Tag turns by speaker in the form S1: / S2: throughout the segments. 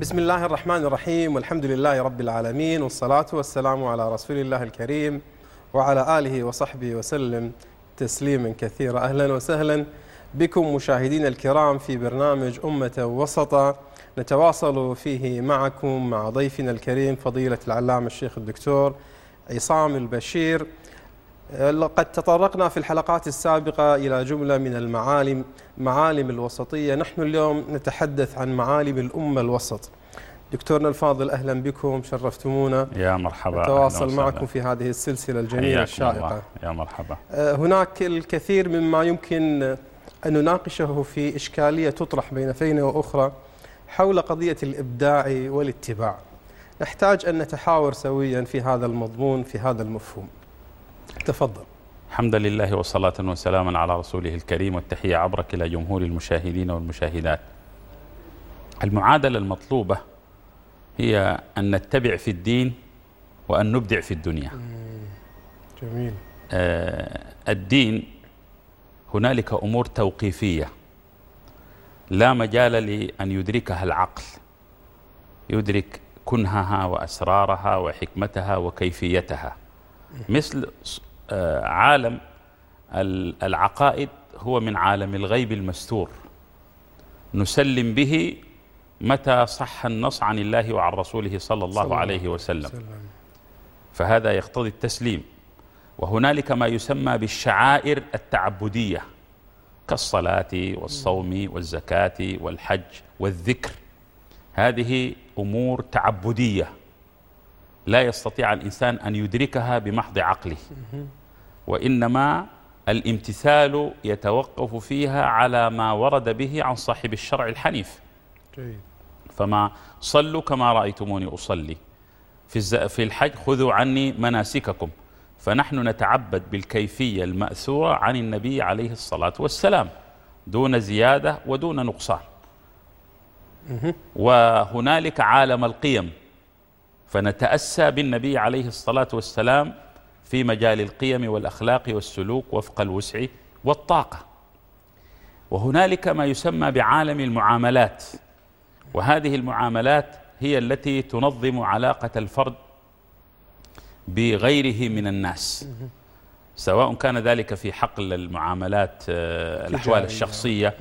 S1: بسم الله الرحمن الرحيم والحمد لله رب العالمين والصلاة والسلام على رسول الله الكريم وعلى آله وصحبه وسلم تسليما كثيرا أهلا وسهلا بكم مشاهدينا الكرام في برنامج أمة وسطة نتواصل فيه معكم مع ضيفنا الكريم فضيلة العلامة الشيخ الدكتور عصام البشير لقد تطرقنا في الحلقات السابقة إلى جملة من المعالم معالم الوسطية نحن اليوم نتحدث عن معالم الأمة الوسط دكتورنا الفاضل اهلا بكم شرفتمونا يا مرحبا نتواصل معكم في هذه السلسله الجميله الشائقه يا مرحبا أه، هناك الكثير مما يمكن ان نناقشه في اشكاليه تطرح بين فينا واخرى حول قضيه الابداع والاتباع نحتاج ان نتحاور سويا في هذا المضمون في هذا المفهوم تفضل
S2: الحمد لله وصلاة وسلاما على رسوله الكريم والتحية عبرك إلى جمهور المشاهدين والمشاهدات المعادلة المطلوبة هي أن نتبع في الدين وأن نبدع في الدنيا جميل آه الدين هنالك أمور توقيفية لا مجال لأن يدركها العقل يدرك كنهها وأسرارها وحكمتها وكيفيتها مثل آه عالم العقائد هو من عالم الغيب المستور نسلم به متى صح النص عن الله وعن رسوله صلى الله صلى عليه وسلم فهذا يقتضي التسليم وهنالك ما يسمى بالشعائر التعبدية كالصلاة والصوم والزكاة والحج والذكر هذه أمور تعبدية لا يستطيع الإنسان أن يدركها بمحض عقله وإنما الامتثال يتوقف فيها على ما ورد به عن صاحب الشرع الحنيف جيد. فما صلوا كما رأيتموني أصلي في في الحج خذوا عني مناسككم فنحن نتعبد بالكيفية المأثورة عن النبي عليه الصلاة والسلام دون زيادة ودون نقصان وهنالك عالم القيم فنتأسى بالنبي عليه الصلاة والسلام في مجال القيم والأخلاق والسلوك وفق الوسع والطاقة وهنالك ما يسمى بعالم المعاملات وهذه المعاملات هي التي تنظم علاقة الفرد بغيره من الناس سواء كان ذلك في حقل المعاملات آه، الأحوال الشخصية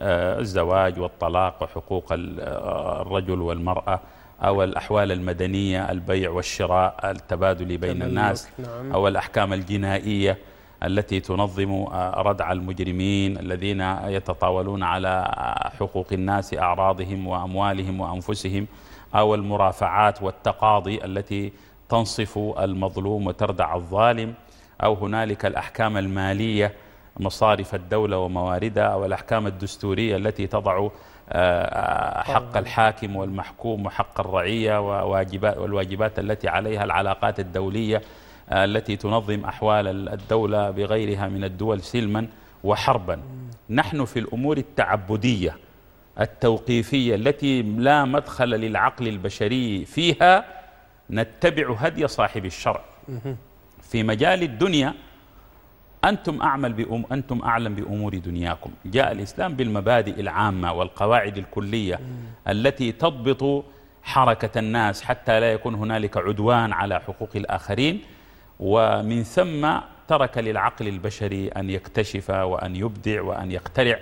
S2: آه، الزواج والطلاق وحقوق آه، الرجل والمرأة أو الأحوال المدنية البيع والشراء التبادل بين الناس نعم. أو الأحكام الجنائية التي تنظم آه، ردع المجرمين الذين يتطاولون على آه، حقوق الناس أعراضهم وأموالهم وأنفسهم أو المرافعات والتقاضي التي تنصف المظلوم وتردع الظالم أو هنالك الأحكام المالية مصارف الدولة ومواردها أو الأحكام الدستورية التي تضع آه، حق الحاكم والمحكوم وحق الرعية والواجبات التي عليها العلاقات الدولية آه، التي تنظم أحوال الدولة بغيرها من الدول سلما وحربا نحن في الأمور التعبدية التوقيفية التي لا مدخل للعقل البشري فيها نتبع هدي صاحب الشرع في مجال الدنيا أنتم أعمل بأم أنتم أعلم بأمور دنياكم جاء الإسلام بالمبادئ العامة والقواعد الكلية التي تضبط حركة الناس حتى لا يكون هنالك عدوان على حقوق الآخرين ومن ثم ترك للعقل البشري أن يكتشف وأن يبدع وأن يخترع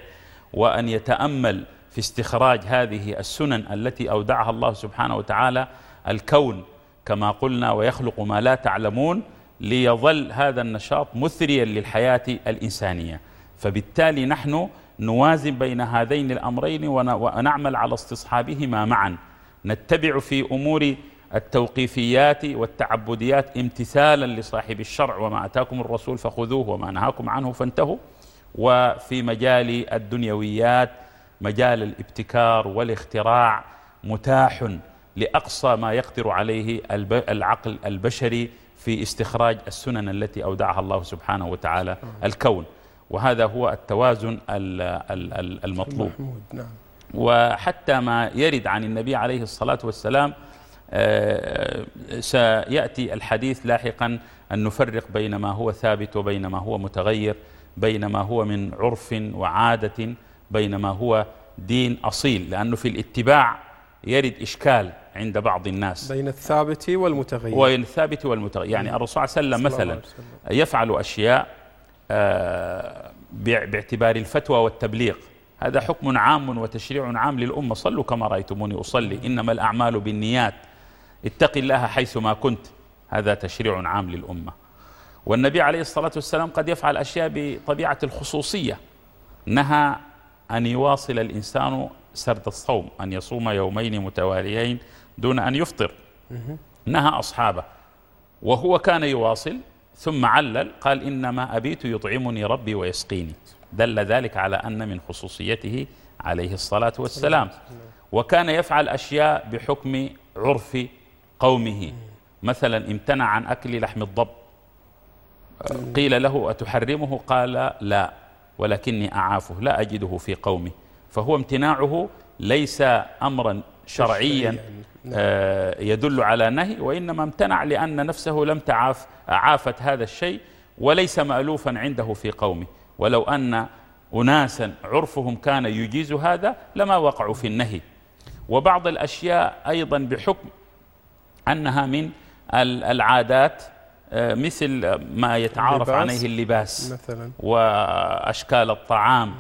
S2: وأن يتأمل في استخراج هذه السنن التي أودعها الله سبحانه وتعالى الكون كما قلنا ويخلق ما لا تعلمون ليظل هذا النشاط مثريا للحياة الإنسانية فبالتالي نحن نوازن بين هذين الأمرين ونعمل على استصحابهما معا نتبع في أمور التوقيفيات والتعبديات امتثالا لصاحب الشرع وما اتاكم الرسول فخذوه وما نهاكم عنه فانتهوا وفي مجال الدنيويات مجال الابتكار والاختراع متاح لاقصى ما يقدر عليه العقل البشري في استخراج السنن التي اودعها الله سبحانه وتعالى الكون وهذا هو التوازن المطلوب نعم. وحتى ما يرد عن النبي عليه الصلاه والسلام آه، سيأتي الحديث لاحقا أن نفرق بين ما هو ثابت وبين ما هو متغير بين ما هو من عرف وعادة بين ما هو دين أصيل لأنه في الاتباع يرد إشكال عند بعض الناس
S1: بين الثابت والمتغير بين
S2: الثابت والمتغير يعني الرسول صلى الله عليه وسلم مثلا يفعل أشياء آه، باعتبار الفتوى والتبليغ هذا حكم عام وتشريع عام للأمة صلوا كما رأيتموني أصلي إنما الأعمال بالنيات اتق الله حيثما كنت هذا تشريع عام للأمة والنبي عليه الصلاة والسلام قد يفعل أشياء بطبيعة الخصوصية نهى أن يواصل الإنسان سرد الصوم أن يصوم يومين متواليين دون أن يفطر نهى أصحابه وهو كان يواصل ثم علل قال إنما أبيت يطعمني ربي ويسقيني دل ذلك على أن من خصوصيته عليه الصلاة والسلام وكان يفعل أشياء بحكم عرف قومه مثلا امتنع عن أكل لحم الضب قيل له أتحرمه قال لا ولكني أعافه لا أجده في قومي فهو امتناعه ليس أمرا شرعيا نعم. آه، يدل على نهي وإنما امتنع لأن نفسه لم تعاف عافت هذا الشيء وليس مألوفا عنده في قومه ولو أن أناسا عرفهم كان يجيز هذا لما وقعوا في النهي وبعض الأشياء أيضا بحكم أنها من العادات آه، مثل ما يتعارف عليه اللباس مثلا وأشكال الطعام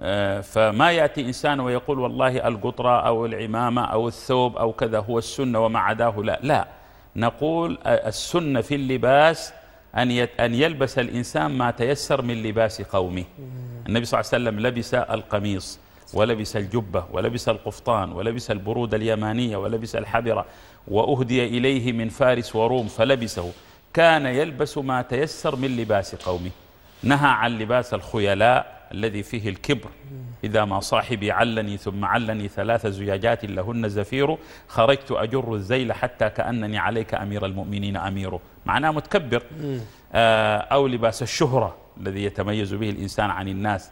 S2: آه، فما يأتي إنسان ويقول والله القطرة أو العمامة أو الثوب أو كذا هو السنة وما عداه لا لا نقول آه، السنة في اللباس أن أن يلبس الإنسان ما تيسر من لباس قومه النبي صلى الله عليه وسلم لبس القميص ولبس الجبة ولبس القفطان ولبس البرودة اليمانية ولبس الحبرة وأهدي إليه من فارس وروم فلبسه كان يلبس ما تيسر من لباس قومه نهى عن لباس الخيلاء الذي فيه الكبر إذا ما صاحبي علني ثم علني ثلاث زياجات لهن زفير خرجت أجر الزيل حتى كأنني عليك أمير المؤمنين أميره معناه متكبر آه، أو لباس الشهرة الذي يتميز به الإنسان عن الناس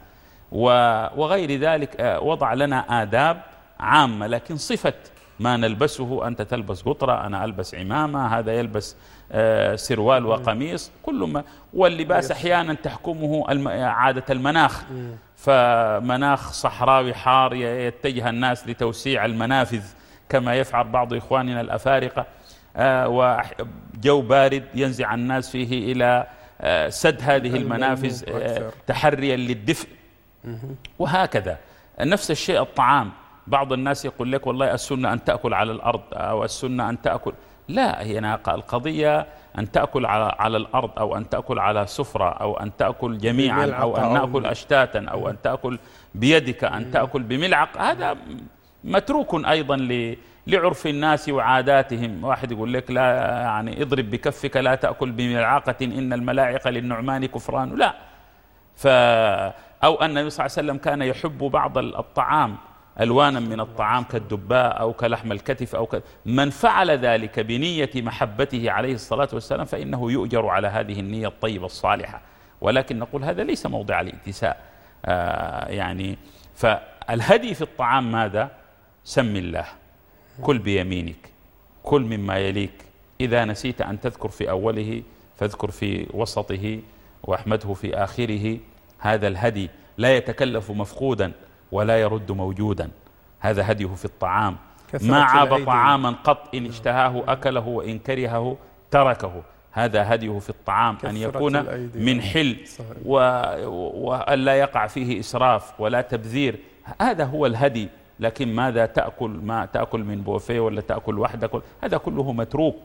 S2: وغير ذلك آه، وضع لنا آداب عامة لكن صفة ما نلبسه أنت تلبس قطرة أنا ألبس عمامة هذا يلبس آه، سروال وقميص كل ما واللباس أحيانا تحكمه عادة المناخ فمناخ صحراوي حار يتجه الناس لتوسيع المنافذ كما يفعل بعض إخواننا الأفارقة آه، وجو بارد ينزع الناس فيه إلى آه، سد هذه المنافذ تحريا للدفء وهكذا نفس الشيء الطعام بعض الناس يقول لك والله السنة أن تأكل على الأرض أو السنة أن تأكل لا هي القضية أن تأكل على, على الأرض أو أن تأكل على سفرة أو أن تأكل جميعا أو أن نأكل أشتاتا أو أن تأكل بيدك أن تأكل بملعق هذا متروك أيضا لعرف الناس وعاداتهم واحد يقول لك لا يعني اضرب بكفك لا تأكل بملعقة إن الملاعق للنعمان كفران لا ف أو أن النبي صلى الله عليه وسلم كان يحب بعض الطعام ألوانا من الطعام كالدباء أو كلحم الكتف أو ك... من فعل ذلك بنية محبته عليه الصلاة والسلام فإنه يؤجر على هذه النية الطيبة الصالحة ولكن نقول هذا ليس موضع الانتساء آه يعني فالهدي في الطعام ماذا سم الله كل بيمينك كل مما يليك إذا نسيت أن تذكر في أوله فاذكر في وسطه واحمده في آخره هذا الهدي لا يتكلف مفقودا ولا يرد موجودا هذا هديه في الطعام ما عاب طعاما قط إن اشتهاه أكله وإن كرهه تركه هذا هديه في الطعام أن يكون من حل وأن لا يقع فيه إسراف ولا تبذير هذا هو الهدي لكن ماذا تأكل ما تأكل من بوفيه ولا تأكل وحدك هذا كله متروك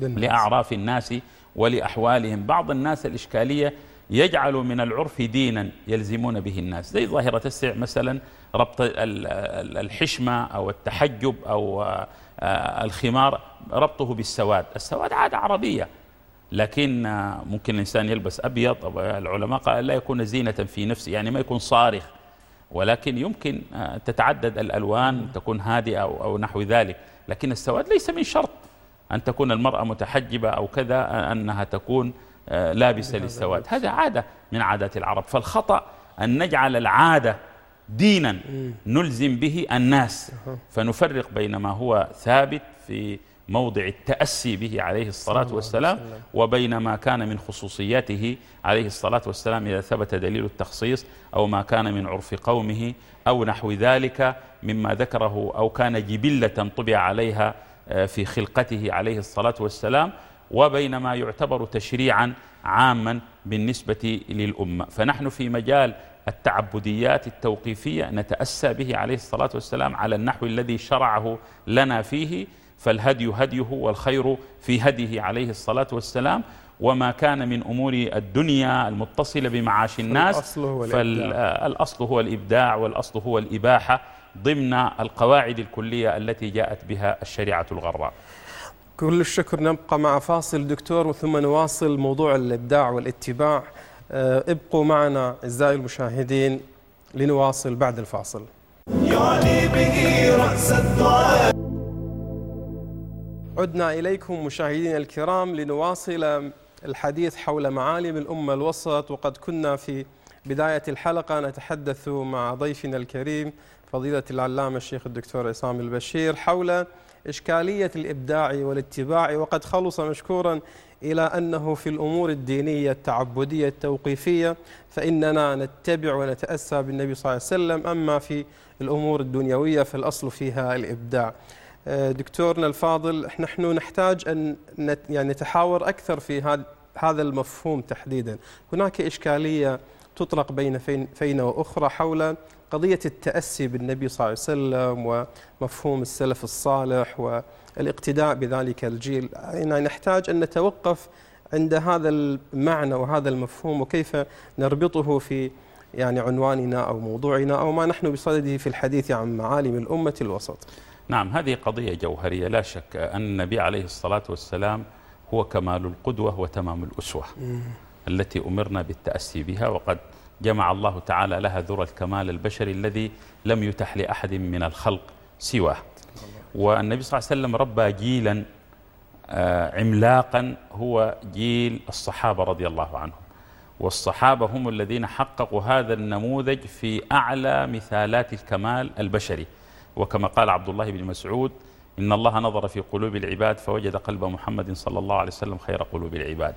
S2: لأعراف الناس ولأحوالهم بعض الناس الإشكالية يجعل من العرف دينا يلزمون به الناس زي ظاهرة السع مثلا ربط الحشمة أو التحجب أو آه، الخمار ربطه بالسواد السواد عادة عربية لكن آه، ممكن الإنسان يلبس أبيض آه، العلماء قال لا يكون زينة في نفسه يعني ما يكون صارخ ولكن يمكن تتعدد الألوان تكون هادئة أو نحو ذلك لكن السواد ليس من شرط أن تكون المرأة متحجبة أو كذا أنها تكون آه، لابسة للسواد هذا عادة من عادات العرب فالخطأ أن نجعل العادة دينا نلزم به الناس فنفرق بين ما هو ثابت في موضع التأسي به عليه الصلاة والسلام وبين ما كان من خصوصياته عليه الصلاة والسلام إذا ثبت دليل التخصيص أو ما كان من عرف قومه أو نحو ذلك مما ذكره أو كان جبلة طبع عليها آه، في خلقته عليه الصلاة والسلام وبين ما يعتبر تشريعا عاما بالنسبة للأمة فنحن في مجال التعبديات التوقيفية نتأسى به عليه الصلاة والسلام على النحو الذي شرعه لنا فيه فالهدي هديه والخير في هديه عليه الصلاة والسلام وما كان من أمور الدنيا المتصلة بمعاش الناس فالأصل هو الإبداع والأصل هو الإباحة ضمن القواعد الكلية التي جاءت بها الشريعة الغراء
S1: كل الشكر نبقى مع فاصل دكتور وثم نواصل موضوع الابداع والاتباع آه، ابقوا معنا اعزائي المشاهدين لنواصل بعد الفاصل يعني به رأس عدنا إليكم مشاهدينا الكرام لنواصل الحديث حول معالم الأمة الوسط وقد كنا في بداية الحلقة نتحدث مع ضيفنا الكريم فضيلة العلامة الشيخ الدكتور عصام البشير حول إشكالية الإبداع والاتباع وقد خلص مشكورا إلى أنه في الأمور الدينية التعبدية التوقيفية فإننا نتبع ونتأسى بالنبي صلى الله عليه وسلم أما في الأمور الدنيوية فالأصل فيها الإبداع آه، دكتورنا الفاضل نحن نحتاج أن يعني نتحاور أكثر في هذا المفهوم تحديدا هناك إشكالية تطلق بين فين وأخرى حول قضية التأسي بالنبي صلى الله عليه وسلم ومفهوم السلف الصالح والاقتداء بذلك الجيل يعني نحتاج أن نتوقف عند هذا المعنى وهذا المفهوم وكيف نربطه في يعني عنواننا أو موضوعنا أو ما نحن بصدده في الحديث عن معالم الأمة الوسط
S2: نعم هذه قضية جوهرية لا شك أن النبي عليه الصلاة والسلام هو كمال القدوة وتمام الأسوة التي أمرنا بالتأسي بها وقد جمع الله تعالى لها ذرى الكمال البشري الذي لم يتح لأحد من الخلق سواه والنبي صلى الله عليه وسلم ربى جيلا آه، عملاقا هو جيل الصحابة رضي الله عنهم والصحابة هم الذين حققوا هذا النموذج في أعلى مثالات الكمال البشري وكما قال عبد الله بن مسعود إن الله نظر في قلوب العباد فوجد قلب محمد صلى الله عليه وسلم خير قلوب العباد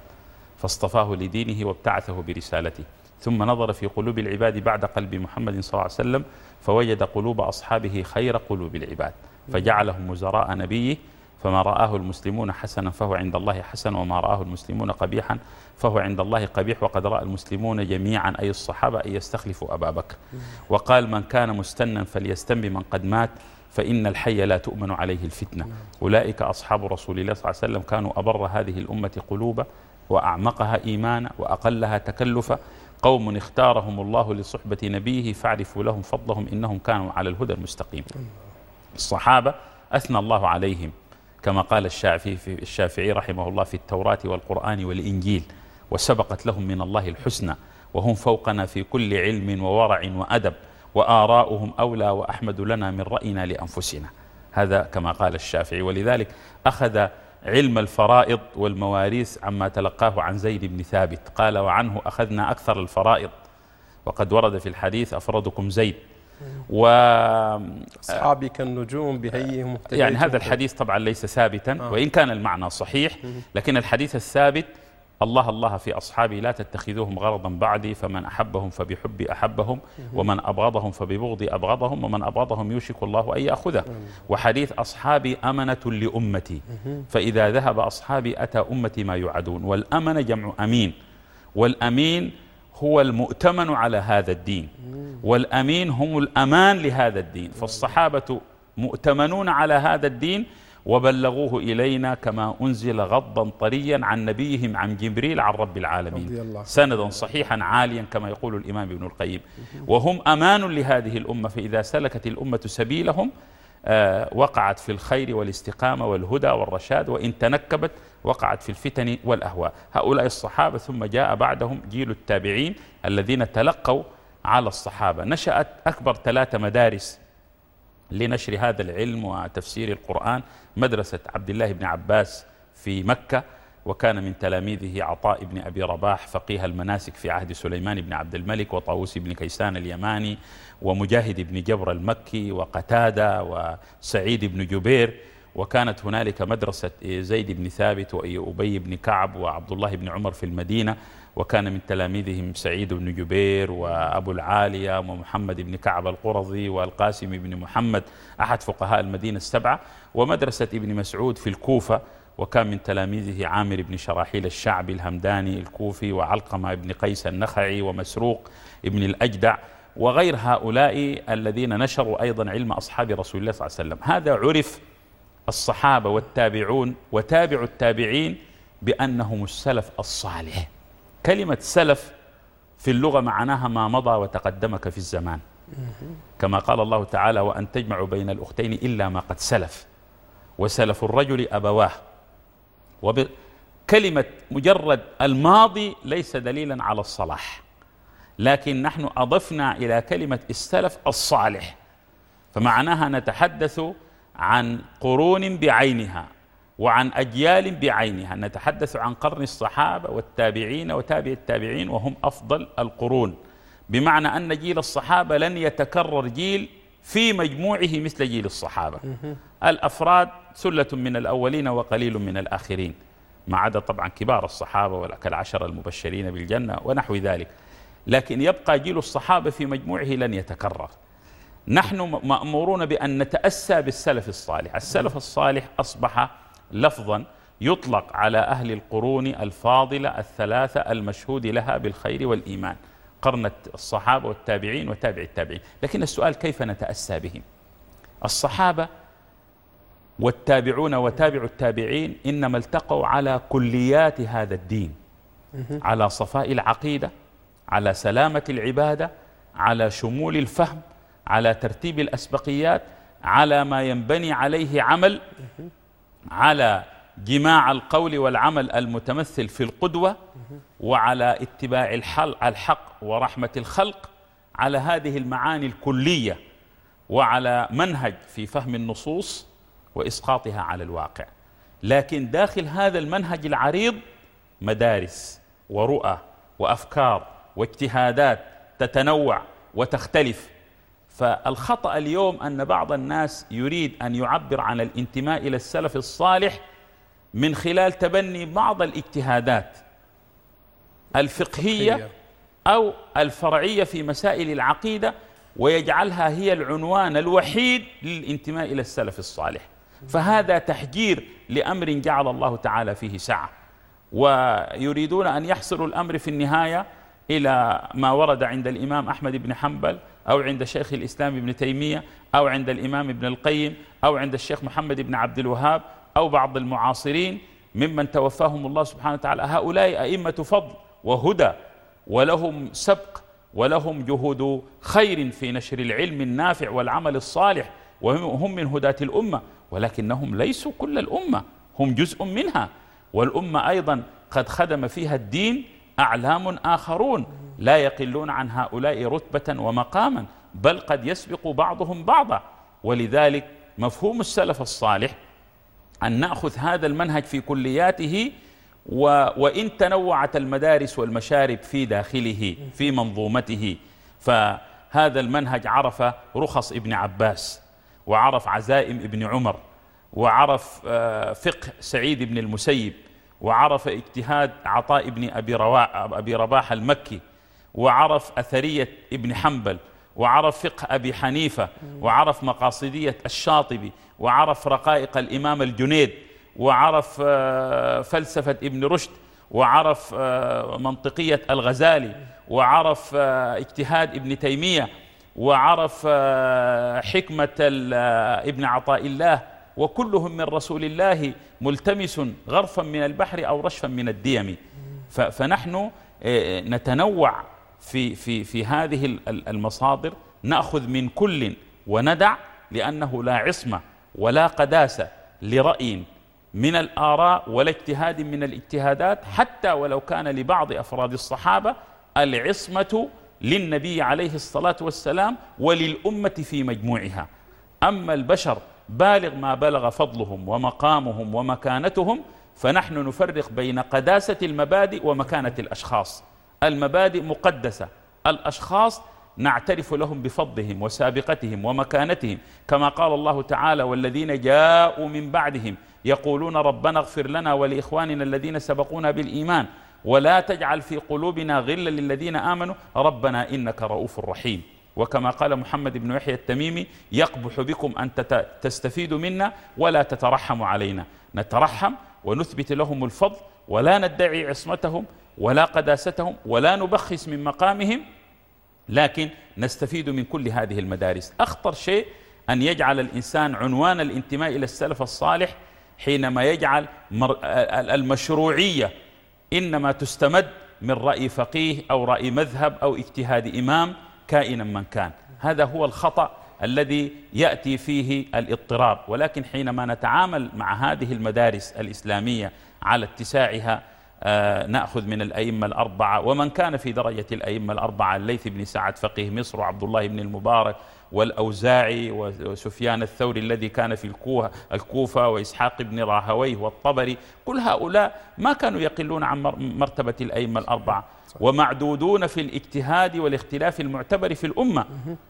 S2: فاصطفاه لدينه وابتعثه برسالته ثم نظر في قلوب العباد بعد قلب محمد صلى الله عليه وسلم فوجد قلوب أصحابه خير قلوب العباد فجعلهم وزراء نبيه فما رآه المسلمون حسنا فهو عند الله حسن وما رآه المسلمون قبيحا فهو عند الله قبيح وقد رأى المسلمون جميعا أي الصحابة أن يستخلفوا أبا بكر وقال من كان مستنا فليستن بمن قد مات فإن الحي لا تؤمن عليه الفتنة أولئك أصحاب رسول الله صلى الله عليه وسلم كانوا أبر هذه الأمة قلوبا وأعمقها إيمانا وأقلها تكلفا قوم اختارهم الله لصحبة نبيه فاعرفوا لهم فضلهم إنهم كانوا على الهدى المستقيم الصحابة أثنى الله عليهم كما قال الشافعي, الشافعي رحمه الله في التوراة والقرآن والإنجيل وسبقت لهم من الله الحسنى وهم فوقنا في كل علم وورع وأدب وآراؤهم أولى وأحمد لنا من رأينا لأنفسنا هذا كما قال الشافعي ولذلك أخذ علم الفرائض والمواريث عما تلقاه عن زيد بن ثابت قال وعنه أخذنا أكثر الفرائض وقد ورد في الحديث أفردكم زيد و أصحابي
S1: كالنجوم بهيهم يعني هذا الحديث
S2: طبعا ليس ثابتا آه. وإن كان المعنى صحيح لكن الحديث الثابت الله الله في أصحابي لا تتخذوهم غرضا بعدي فمن أحبهم فبحبي أحبهم ومن أبغضهم فببغضي أبغضهم ومن أبغضهم يوشك الله أن يأخذه وحديث أصحابي أمنة لأمتي فإذا ذهب أصحابي أتى أمتي ما يعدون والأمن جمع أمين والأمين هو المؤتمن على هذا الدين والأمين هم الأمان لهذا الدين فالصحابة مؤتمنون على هذا الدين وبلغوه إلينا كما أنزل غضا طريا عن نبيهم عن جبريل عن رب العالمين سندا صحيحا عاليا كما يقول الإمام ابن القيم وهم أمان لهذه الأمة فإذا سلكت الأمة سبيلهم آه، وقعت في الخير والاستقامة والهدى والرشاد وإن تنكبت وقعت في الفتن والأهواء هؤلاء الصحابة ثم جاء بعدهم جيل التابعين الذين تلقوا على الصحابة نشأت أكبر ثلاثة مدارس لنشر هذا العلم وتفسير القرآن مدرسة عبد الله بن عباس في مكة وكان من تلاميذه عطاء بن أبي رباح فقيه المناسك في عهد سليمان بن عبد الملك وطاووس بن كيسان اليماني ومجاهد بن جبر المكي وقتادة وسعيد بن جبير وكانت هنالك مدرسة زيد بن ثابت وأبي بن كعب وعبد الله بن عمر في المدينة وكان من تلاميذهم سعيد بن جبير وأبو العالية ومحمد بن كعب القرظي والقاسم بن محمد أحد فقهاء المدينة السبعة ومدرسة ابن مسعود في الكوفة وكان من تلاميذه عامر بن شراحيل الشعبي الهمداني الكوفي وعلقمة بن قيس النخعي ومسروق بن الأجدع وغير هؤلاء الذين نشروا أيضا علم أصحاب رسول الله صلى الله عليه وسلم هذا عرف الصحابة والتابعون وتابع التابعين بأنهم السلف الصالح كلمة سلف في اللغة معناها ما مضى وتقدمك في الزمان كما قال الله تعالى وأن تجمع بين الأختين إلا ما قد سلف وسلف الرجل أبواه وكلمة مجرد الماضي ليس دليلا على الصلاح لكن نحن أضفنا إلى كلمة السلف الصالح فمعناها نتحدث عن قرون بعينها وعن أجيال بعينها نتحدث عن قرن الصحابة والتابعين وتابع التابعين وهم أفضل القرون بمعنى أن جيل الصحابة لن يتكرر جيل في مجموعه مثل جيل الصحابة الأفراد سلة من الأولين وقليل من الآخرين ما عدا طبعا كبار الصحابة كالعشر المبشرين بالجنة ونحو ذلك لكن يبقى جيل الصحابة في مجموعه لن يتكرر نحن مأمورون بأن نتأسى بالسلف الصالح السلف الصالح أصبح لفظا يطلق على أهل القرون الفاضلة الثلاثة المشهود لها بالخير والإيمان قرن الصحابة والتابعين وتابع التابعين لكن السؤال كيف نتأسى بهم الصحابة والتابعون وتابع التابعين إنما التقوا على كليات هذا الدين على صفاء العقيدة على سلامة العبادة على شمول الفهم على ترتيب الأسبقيات على ما ينبني عليه عمل على جماع القول والعمل المتمثل في القدوة وعلى اتباع الحق ورحمة الخلق على هذه المعاني الكلية وعلى منهج في فهم النصوص وإسقاطها على الواقع لكن داخل هذا المنهج العريض مدارس ورؤى وأفكار واجتهادات تتنوع وتختلف فالخطأ اليوم أن بعض الناس يريد أن يعبر عن الانتماء إلى السلف الصالح من خلال تبني بعض الاجتهادات الفقهية أو الفرعية في مسائل العقيدة ويجعلها هي العنوان الوحيد للانتماء إلى السلف الصالح فهذا تحجير لأمر جعل الله تعالى فيه سعة ويريدون أن يحصروا الأمر في النهاية إلى ما ورد عند الإمام أحمد بن حنبل أو عند شيخ الإسلام ابن تيمية أو عند الإمام ابن القيم أو عند الشيخ محمد بن عبد الوهاب أو بعض المعاصرين ممن توفاهم الله سبحانه وتعالى هؤلاء أئمة فضل وهدى ولهم سبق ولهم جهود خير في نشر العلم النافع والعمل الصالح وهم من هداة الأمة ولكنهم ليسوا كل الأمة هم جزء منها والأمة أيضا قد خدم فيها الدين أعلام آخرون لا يقلون عن هؤلاء رتبة ومقاما بل قد يسبق بعضهم بعضا ولذلك مفهوم السلف الصالح أن نأخذ هذا المنهج في كلياته و وإن تنوعت المدارس والمشارب في داخله في منظومته فهذا المنهج عرف رخص ابن عباس وعرف عزائم ابن عمر وعرف آه، فقه سعيد بن المسيب وعرف اجتهاد عطاء بن أبي, أبي رباح المكي وعرف أثرية ابن حنبل وعرف فقه أبي حنيفة وعرف مقاصدية الشاطبي وعرف رقائق الإمام الجنيد وعرف آه، فلسفة ابن رشد وعرف آه، منطقية الغزالي وعرف آه، اجتهاد ابن تيمية وعرف حكمة ابن عطاء الله وكلهم من رسول الله ملتمس غرفا من البحر أو رشفا من الديم فنحن نتنوع في في في هذه المصادر ناخذ من كل وندع لانه لا عصمه ولا قداسه لراي من الاراء ولا اجتهاد من الاجتهادات حتى ولو كان لبعض افراد الصحابه العصمه للنبي عليه الصلاه والسلام وللامه في مجموعها اما البشر بالغ ما بلغ فضلهم ومقامهم ومكانتهم فنحن نفرق بين قداسه المبادئ ومكانه الاشخاص المبادئ مقدسة الأشخاص نعترف لهم بفضلهم وسابقتهم ومكانتهم كما قال الله تعالى والذين جاءوا من بعدهم يقولون ربنا اغفر لنا ولإخواننا الذين سبقونا بالإيمان ولا تجعل في قلوبنا غلا للذين آمنوا ربنا إنك رؤوف رحيم وكما قال محمد بن يحيى التميمي يقبح بكم أن تستفيدوا منا ولا تترحموا علينا نترحم ونثبت لهم الفضل ولا ندعي عصمتهم ولا قداستهم ولا نبخس من مقامهم لكن نستفيد من كل هذه المدارس أخطر شيء أن يجعل الإنسان عنوان الانتماء إلى السلف الصالح حينما يجعل المشروعية إنما تستمد من رأي فقيه أو رأي مذهب أو اجتهاد إمام كائنا من كان هذا هو الخطأ الذي يأتي فيه الاضطراب ولكن حينما نتعامل مع هذه المدارس الإسلامية على اتساعها آه، نأخذ من الأئمة الأربعة ومن كان في درجة الأئمة الأربعة الليث بن سعد فقيه مصر وعبد الله بن المبارك والأوزاعي وسفيان الثوري الذي كان في الكوفة وإسحاق بن راهويه والطبري كل هؤلاء ما كانوا يقلون عن مرتبة الأئمة الأربعة ومعدودون في الاجتهاد والاختلاف المعتبر في الأمة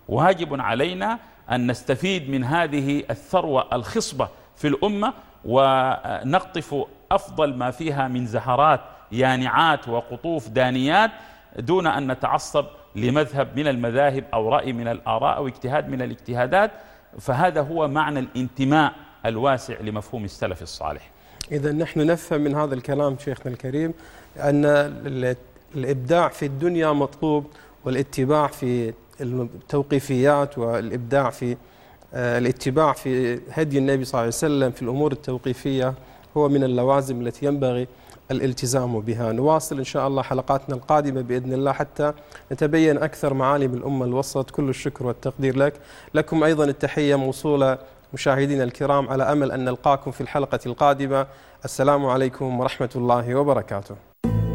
S2: واجب علينا أن نستفيد من هذه الثروة الخصبة في الأمة ونقطف أفضل ما فيها من زهرات يانعات وقطوف دانيات دون أن نتعصب لمذهب من المذاهب أو رأي من الآراء أو اجتهاد من الاجتهادات فهذا هو معنى الانتماء الواسع لمفهوم
S1: السلف الصالح إذا نحن نفهم من هذا الكلام شيخنا الكريم أن الإبداع في الدنيا مطلوب والاتباع في التوقيفيات والإبداع في آه، الاتباع في هدي النبي صلى الله عليه وسلم في الأمور التوقيفية هو من اللوازم التي ينبغي الالتزام بها نواصل إن شاء الله حلقاتنا القادمة بإذن الله حتى نتبين أكثر معالم الأمة الوسط كل الشكر والتقدير لك لكم أيضا التحية موصولة مشاهدينا الكرام على أمل أن نلقاكم في الحلقة القادمة السلام عليكم ورحمة الله وبركاته